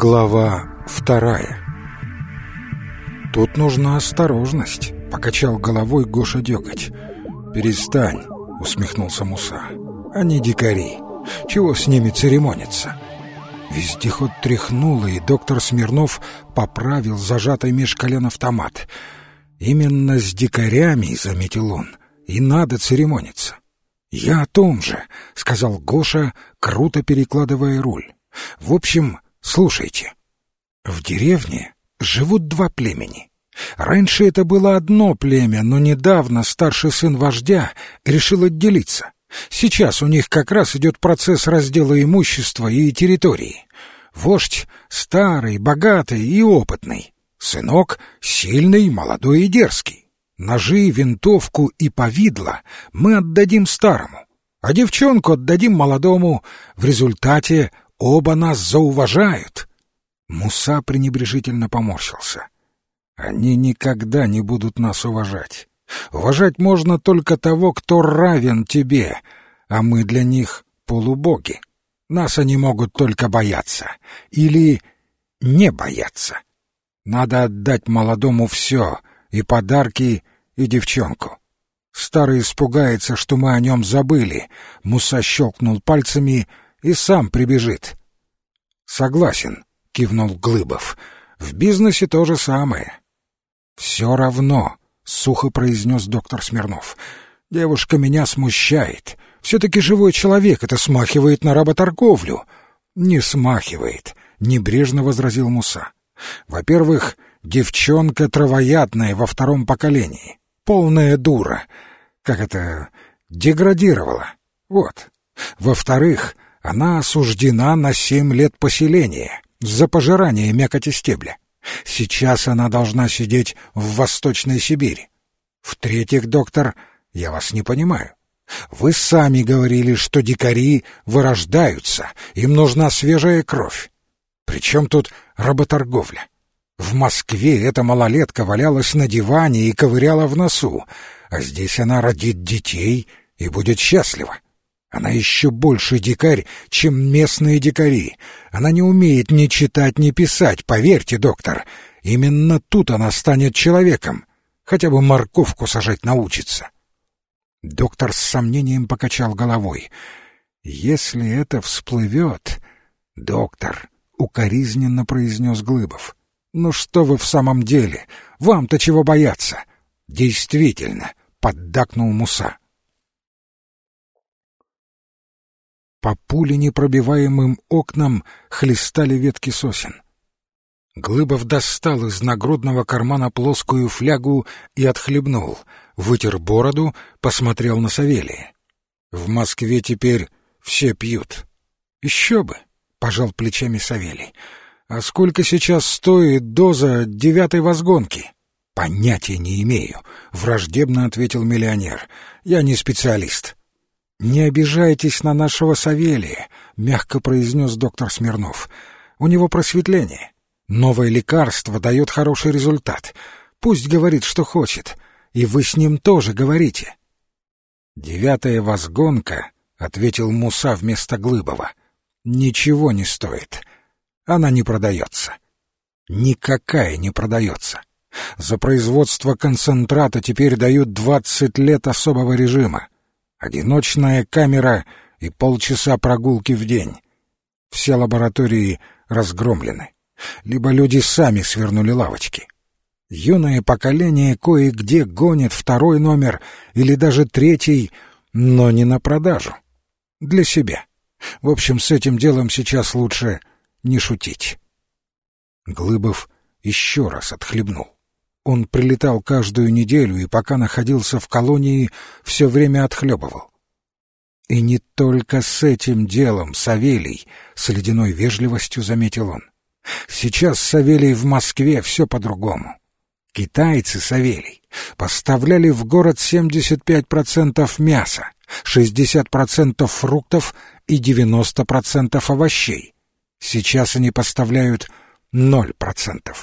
Глава вторая «Тут нужна осторожность», — покачал головой Гоша Деготь. «Перестань», — усмехнулся Муса. «Они дикари. Чего с ними церемониться?» Вездеход тряхнуло, и доктор Смирнов поправил зажатый меж колен автомат. «Именно с дикарями, — заметил он, — и надо церемониться». «Я о том же», — сказал Гоша, круто перекладывая руль. «В общем, слушайте. В деревне живут два племени. Раньше это было одно племя, но недавно старший сын вождя решил отделиться. Сейчас у них как раз идет процесс раздела имущества и территории. Вождь старый, богатый и опытный. Сынок сильный, молодой и дерзкий. Ножи, винтовку и повидло мы отдадим старому, а девчонку отдадим молодому. В результате оба нас зауважают. Муса пренебрежительно поморщился. Они никогда не будут нас уважать. Уважать можно только того, кто равен тебе, а мы для них полубоги. Нас они могут только бояться или не бояться. Надо отдать молодому все, и подарки, и девчонку. Старый испугается, что мы о нем забыли. Муса щелкнул пальцами и сам прибежит. «Согласен», — кивнул Глыбов. «В бизнесе то же самое». «Все равно», — сухо произнес доктор Смирнов. «Девушка меня смущает. Все-таки живой человек, это смахивает на работорговлю». «Не смахивает», — небрежно возразил Муса. «Во-первых, девчонка травоядная во втором поколении. Полная дура. Как это... деградировала. Вот. Во-вторых, она осуждена на семь лет поселения за пожирание мякоти стебля. Сейчас она должна сидеть в Восточной Сибири. В-третьих, доктор, я вас не понимаю. Вы сами говорили, что дикари вырождаются, им нужна свежая кровь. Причем тут работорговля? В Москве эта малолетка валялась на диване и ковыряла в носу, а здесь она родит детей и будет счастлива. Она еще больше дикарь, чем местные дикари. Она не умеет ни читать, ни писать, поверьте, доктор. Именно тут она станет человеком. Хотя бы морковку сажать научится. Доктор с сомнением покачал головой. «Если это всплывет...» «Доктор», — укоризненно произнес Глыбов. «Ну что вы в самом деле? Вам-то чего бояться?» «Действительно», — поддакнул Муса. По пули непробиваемым окнам хлестали ветки сосен. Глыбов достал из нагрудного кармана плоскую флягу и отхлебнул, вытер бороду, посмотрел на Савелия. «В Москве теперь все пьют». «Еще бы!» — пожал плечами Савелий. «А сколько сейчас стоит доза девятой возгонки?» «Понятия не имею», — враждебно ответил миллионер. «Я не специалист». «Не обижайтесь на нашего Савелия», — мягко произнес доктор Смирнов. «У него просветление. Новое лекарство дает хороший результат. Пусть говорит, что хочет, и вы с ним тоже говорите». «Девятая возгонка», — ответил Муса вместо Глыбова, — «ничего не стоит. Она не продается. Никакая не продается. За производство концентрата теперь дают двадцать лет особого режима одиночная камера и полчаса прогулки в день. Все лаборатории разгромлены. Либо люди сами свернули лавочки. Юное поколение кое-где гонит второй номер или даже третий, но не на продажу. Для себя. В общем, с этим делом сейчас лучше не шутить. Глыбов еще раз отхлебнул. Он прилетал каждую неделю и пока находился в колонии, все время отхлебывал. И не только с этим делом, Савелий, с ледяной вежливостью заметил он. Сейчас Савелий в Москве все по-другому. Китайцы, Савелий, поставляли в город 75% мяса, 60% фруктов и 90% овощей. Сейчас они поставляют 0%.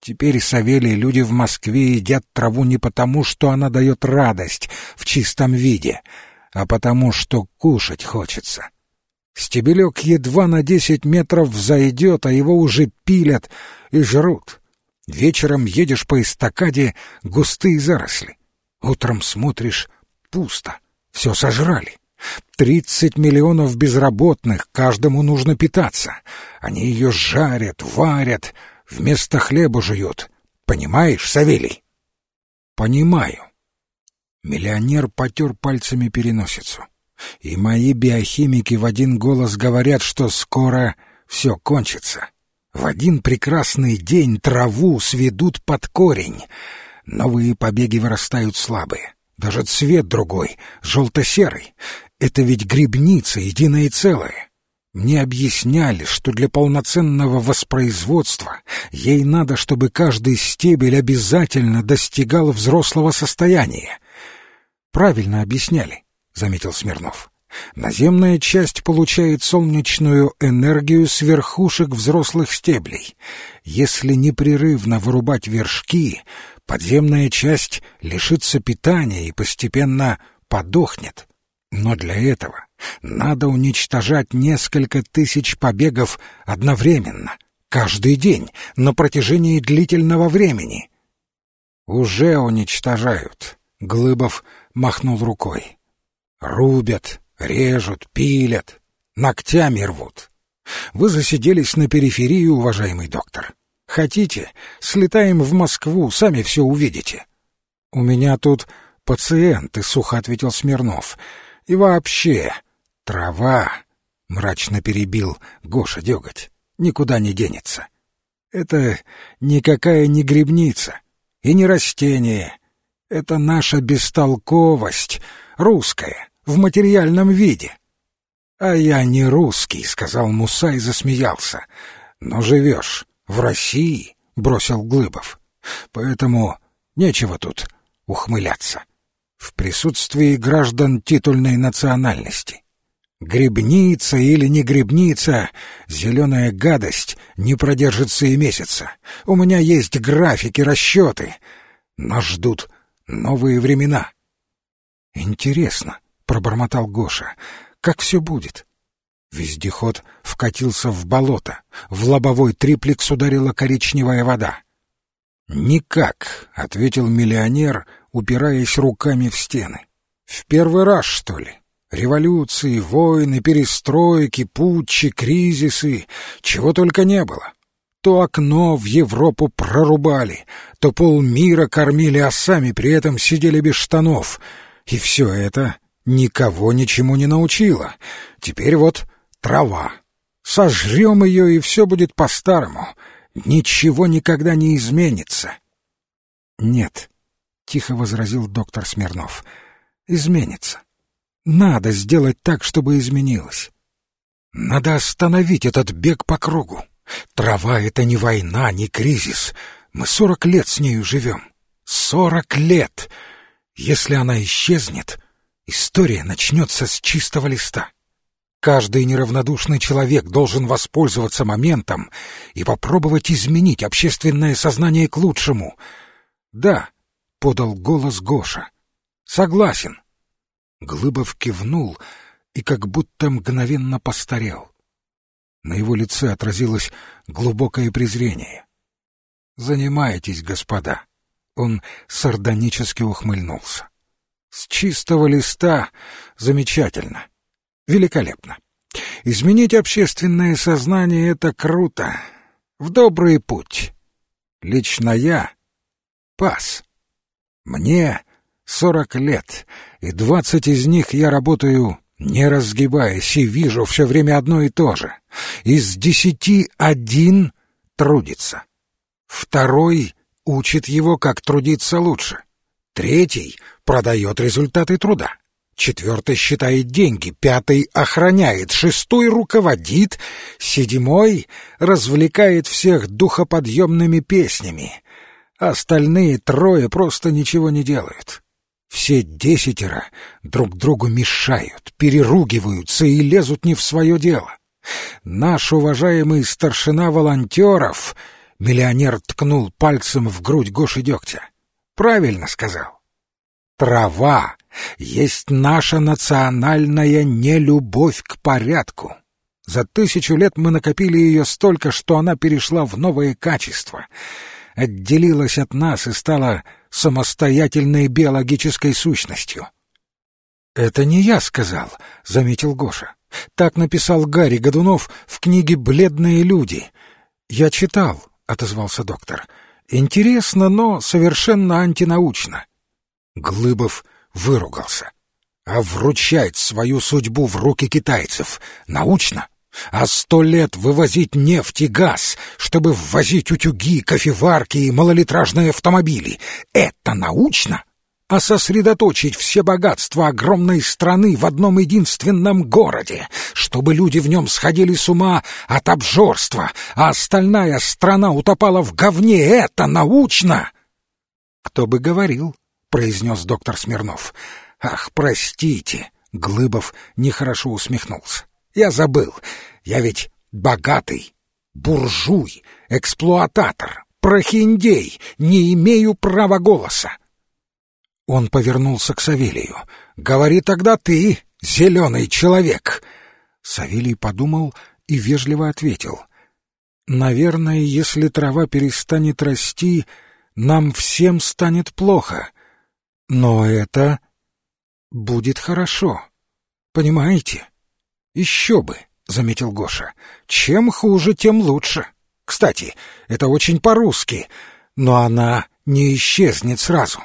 Теперь, Савелий, люди в Москве едят траву не потому, что она дает радость в чистом виде, а потому, что кушать хочется. Стебелек едва на десять метров взойдет, а его уже пилят и жрут. Вечером едешь по эстакаде — густые заросли. Утром смотришь — пусто, все сожрали. Тридцать миллионов безработных, каждому нужно питаться. Они ее жарят, варят, вместо хлеба жуют. Понимаешь, Савелий? Понимаю. Миллионер потер пальцами переносицу. И мои биохимики в один голос говорят, что скоро все кончится. В один прекрасный день траву сведут под корень. Новые побеги вырастают слабые. Даже цвет другой, желто-серый. Это ведь грибница, единое целое. Мне объясняли, что для полноценного воспроизводства ей надо, чтобы каждый стебель обязательно достигал взрослого состояния. Правильно объясняли, заметил Смирнов. Наземная часть получает солнечную энергию с верхушек взрослых стеблей. Если непрерывно вырубать вершки, подземная часть лишится питания и постепенно подохнет. Но для этого надо уничтожать несколько тысяч побегов одновременно, каждый день, на протяжении длительного времени. «Уже уничтожают», — Глыбов махнул рукой. «Рубят, режут, пилят, ногтями рвут. Вы засиделись на периферии, уважаемый доктор. Хотите, слетаем в Москву, сами все увидите». «У меня тут пациенты», — сухо ответил Смирнов. И вообще, трава, — мрачно перебил Гоша Деготь, — никуда не денется. Это никакая не грибница и не растение. Это наша бестолковость, русская, в материальном виде. «А я не русский», — сказал Муса и засмеялся. «Но живешь в России», — бросил Глыбов. «Поэтому нечего тут ухмыляться» в присутствии граждан титульной национальности. Грибница или не грибница, зеленая гадость не продержится и месяца. У меня есть графики, расчеты. Нас ждут новые времена. Интересно, пробормотал Гоша, как все будет? Вездеход вкатился в болото. В лобовой триплекс ударила коричневая вода. «Никак», — ответил миллионер, упираясь руками в стены. «В первый раз, что ли? Революции, войны, перестройки, путчи, кризисы, чего только не было. То окно в Европу прорубали, то полмира кормили, а сами при этом сидели без штанов. И все это никого ничему не научило. Теперь вот трава. Сожрем ее, и все будет по-старому» ничего никогда не изменится. Нет, тихо возразил доктор Смирнов. Изменится. Надо сделать так, чтобы изменилось. Надо остановить этот бег по кругу. Трава — это не война, не кризис. Мы сорок лет с нею живем. Сорок лет! Если она исчезнет, история начнется с чистого листа. Каждый неравнодушный человек должен воспользоваться моментом и попробовать изменить общественное сознание к лучшему. Да, подал голос Гоша. Согласен. Глыбов кивнул и как будто мгновенно постарел. На его лице отразилось глубокое презрение. Занимайтесь, господа. Он сардонически ухмыльнулся. С чистого листа замечательно. Великолепно. Изменить общественное сознание — это круто. В добрый путь. Лично я — пас. Мне сорок лет, и двадцать из них я работаю, не разгибаясь, и вижу все время одно и то же. Из десяти один трудится. Второй учит его, как трудиться лучше. Третий продает результаты труда. Четвертый считает деньги, пятый охраняет, шестой руководит, седьмой развлекает всех духоподъемными песнями. Остальные трое просто ничего не делают. Все десятеро друг другу мешают, переругиваются и лезут не в свое дело. Наш уважаемый старшина волонтеров, миллионер ткнул пальцем в грудь Гоши Дегтя, правильно сказал. Трава есть наша национальная нелюбовь к порядку, За тысячу лет мы накопили ее столько, что она перешла в новые качества, отделилась от нас и стала самостоятельной биологической сущностью. «Это не я сказал», — заметил Гоша. «Так написал Гарри Годунов в книге «Бледные люди». «Я читал», — отозвался доктор. «Интересно, но совершенно антинаучно». Глыбов выругался. «А вручать свою судьбу в руки китайцев научно?» А сто лет вывозить нефть и газ, чтобы ввозить утюги, кофеварки и малолитражные автомобили. Это научно? А сосредоточить все богатства огромной страны в одном единственном городе, чтобы люди в нем сходили с ума от обжорства, а остальная страна утопала в говне, это научно? Кто бы говорил, произнес доктор Смирнов. Ах, простите, Глыбов нехорошо усмехнулся. Я забыл. Я ведь богатый, буржуй, эксплуататор, прохиндей, не имею права голоса. Он повернулся к Савелию. «Говори тогда ты, зеленый человек!» Савелий подумал и вежливо ответил. «Наверное, если трава перестанет расти, нам всем станет плохо. Но это будет хорошо. Понимаете? Еще бы!» — заметил Гоша. «Чем хуже, тем лучше. Кстати, это очень по-русски, но она не исчезнет сразу.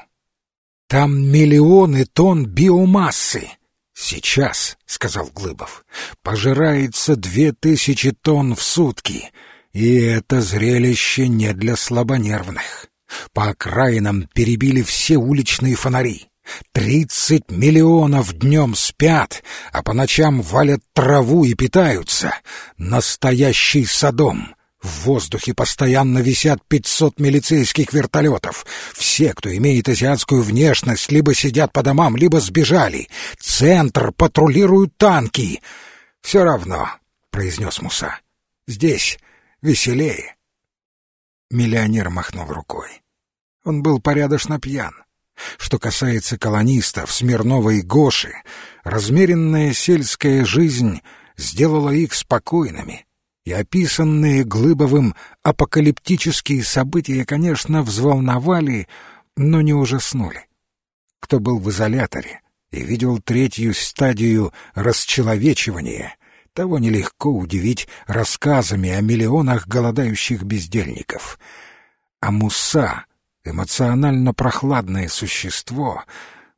Там миллионы тонн биомассы. Сейчас, — сказал Глыбов, — пожирается две тысячи тонн в сутки, и это зрелище не для слабонервных. По окраинам перебили все уличные фонари. Тридцать миллионов днем спят, а по ночам валят траву и питаются. Настоящий садом. В воздухе постоянно висят пятьсот милицейских вертолетов. Все, кто имеет азиатскую внешность, либо сидят по домам, либо сбежали. Центр патрулируют танки. Все равно, — произнес Муса, — здесь веселее. Миллионер махнул рукой. Он был порядочно пьян. Что касается колонистов Смирнова и Гоши, размеренная сельская жизнь сделала их спокойными, и описанные Глыбовым апокалиптические события, конечно, взволновали, но не ужаснули. Кто был в изоляторе и видел третью стадию расчеловечивания, того нелегко удивить рассказами о миллионах голодающих бездельников. А Муса эмоционально прохладное существо,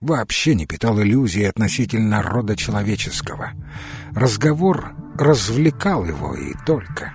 вообще не питал иллюзий относительно рода человеческого. Разговор развлекал его и только.